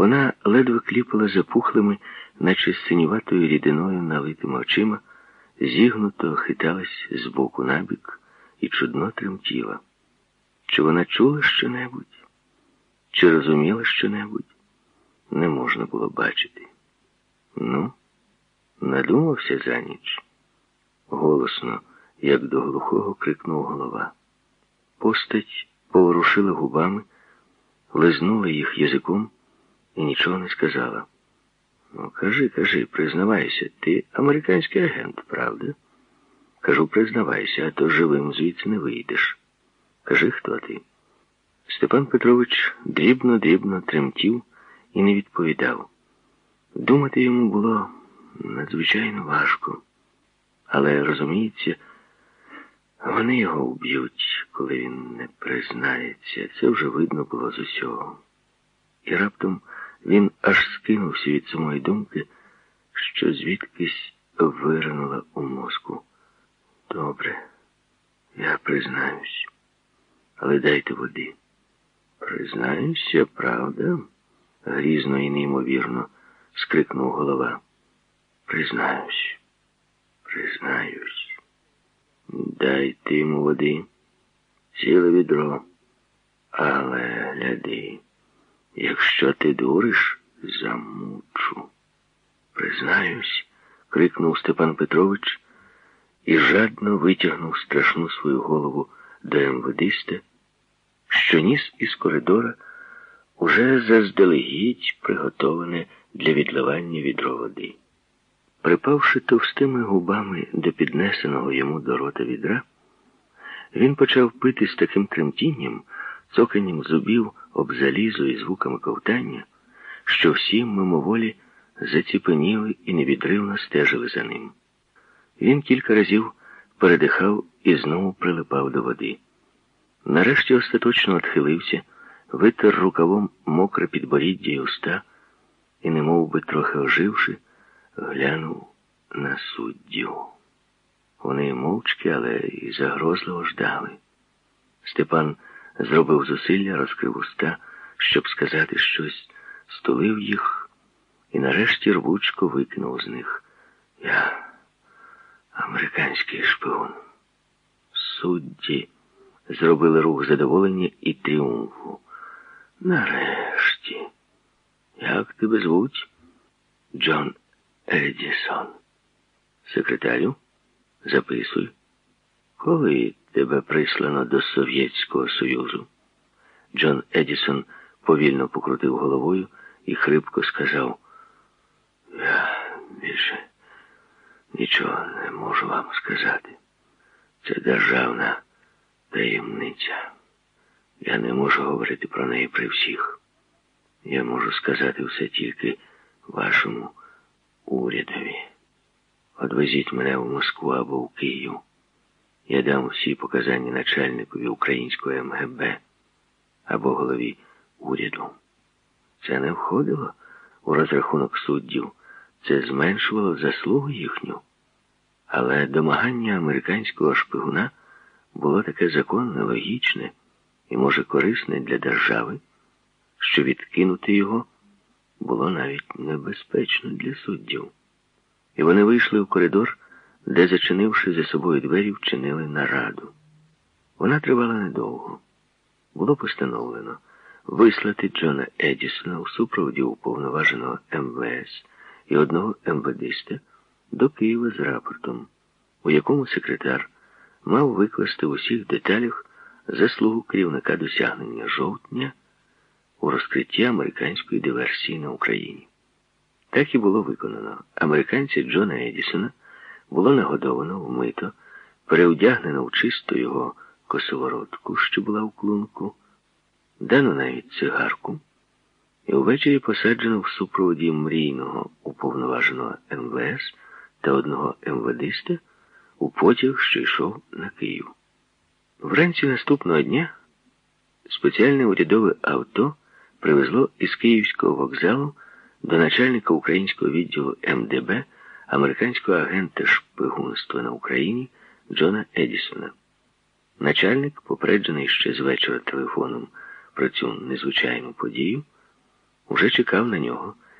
Вона ледве кліпала запухлими, наче синюватою рідиною налитими очима, зігнуто хиталась з боку набік і чудно тремтіла. Чи вона чула щонебудь, чи розуміла щонебудь, не можна було бачити. Ну, надумався за ніч. Голосно, як до глухого, крикнув голова. Постать поворушила губами, лизнула їх язиком і нічого не сказала. Ну, кажи, кажи, признавайся, ти американський агент, правда? Кажу, признавайся, а то живим звідси не вийдеш. Кажи, хто ти? Степан Петрович дрібно-дрібно тремтів і не відповідав. Думати йому було надзвичайно важко. Але, розуміється, вони його вб'ють, коли він не признається. Це вже видно було з усього. І раптом він аж скинувся від самої думки, що звідкись виринула у мозку. Добре, я признаюсь, але дайте води. Признаюся, правда? грізно і неймовірно скрикнув голова. Признаюсь, признаюсь. Дайте йому води, ціле відро. Але гляди, якщо ти дуриш, замучу. Признаюсь, крикнув Степан Петрович і жадно витягнув страшну свою голову до МВДиста, що ніс із коридора уже заздалегідь приготоване для відливання відро води. Припавши товстими губами до піднесеного йому до рота відра, він почав пити з таким тремтінням, цоканням зубів об залізо і звуками ковтання, що всі мимоволі заціпеніли і невідривно стежили за ним. Він кілька разів передихав і знову прилипав до води. Нарешті остаточно отхилився, витер рукавом мокре підборіддя й уста і, немов би трохи оживши, глянув на суддю. Вони мовчки, але і загрозливо ждали. Степан зробив зусилля, розкрив уста, щоб сказати щось, стулив їх і нарешті рвучко викинув з них. Я американський шпигун. Судді зробили рух задоволення і тріумфу. Нарешті. Як тебе звуть? Джон Едісон. Секретарю, записуй. Коли тебе прислано до Совєтського Союзу? Джон Едісон повільно покрутив головою і хрипко сказав, я більше нічого не можу вам сказати. Це державна таємниця. Я не можу говорити про неї при всіх. Я можу сказати все тільки вашому урядові. Одвезіть мене в Москву або в Київ. Я дам всі показання начальникові українського МГБ або голові уряду. Це не входило у розрахунок суддів, це зменшувало заслугу їхню. Але домагання американського шпигуна було таке законне, логічне і, може, корисне для держави, що відкинути його було навіть небезпечно для суддів. І вони вийшли в коридор, де, зачинивши за собою двері, вчинили нараду. Вона тривала недовго. Було постановлено вислати Джона Едісона у супроводі уповноваженого МВС і одного МВДиста до Києва з рапортом, у якому секретар мав викласти в усіх деталях заслугу керівника досягнення жовтня у розкритті американської диверсії на Україні. Так і було виконано. Американця Джона Едісона було нагодовано вмито, переодягнено в чисту його косоворотку, що була в клунку, дано навіть цигарку, і ввечері посаджено в супроводі мрійного уповноваженого МВС та одного МВДиста у потяг, що йшов на Київ. Вранці наступного дня спеціальне урядове авто привезло із Київського вокзалу до начальника українського відділу МДБ американського агента шпигунства на Україні Джона Едісона. Начальник, попереджений ще з вечора телефоном про цю незвичайну подію, уже чекав на нього